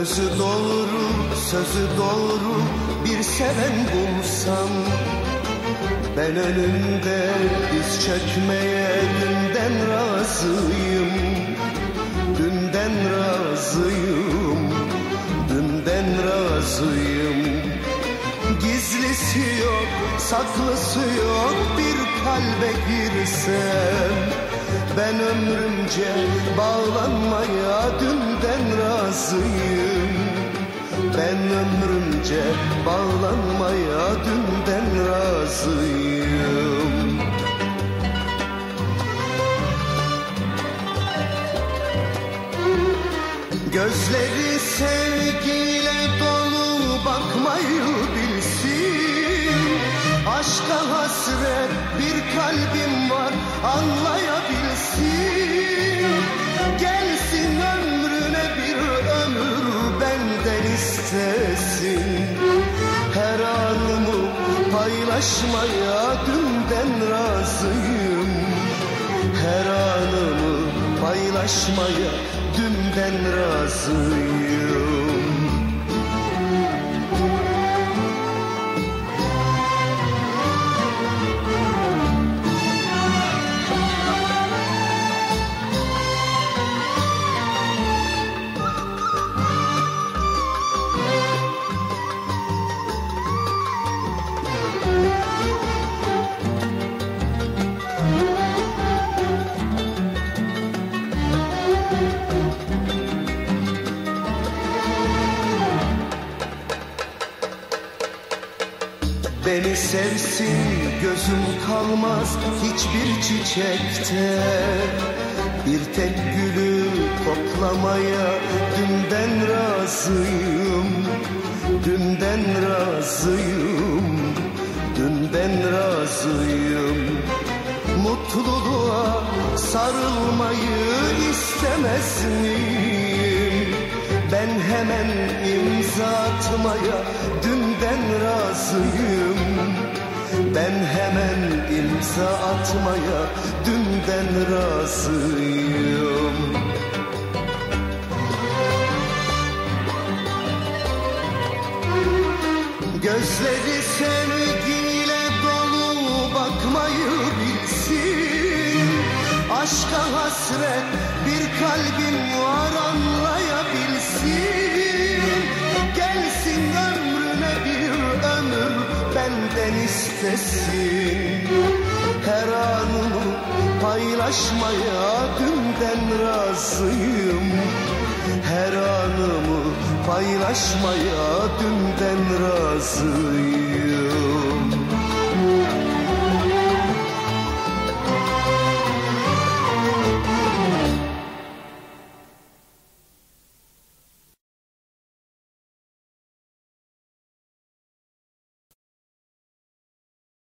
Özü doğru, sözü doğru bir seven bulsam. Ben önünde diz çökmeye dünden razıyım. Dünden razıyım, dünden razıyım. Gizlisi yok, saklısı yok bir kalbe girsem Ben ömrümce bağlanmaya dünden razıyım. Ben ömrümce bağlanmaya dünden razıyım. Gözleri sevgiyle dolu bakmayı bilsin. Aşka hasret bir kalbim var anlayabilsin istesin Her anımı paylaşmaya dünden razıyım. Her anımı paylaşmaya dünden razıyım Beni sevsin gözüm kalmaz hiçbir çiçekte. Bir tek gülü koklamaya dünden razıyım. Dünden razıyım, dünden razıyım. Mutluluğa sarılmayı istemez miyim? Ben hemen imza atmaya dünden razıyım. Ben hemen imza atmaya dünden razıyım. Gözleri sevgiyle dolu bakmayı bilsin. Aşka hasret bir kalbim var anlayabilsin benden istesin. Her anımı paylaşmaya dünden razıyım. Her anımı paylaşmaya dünden razıyım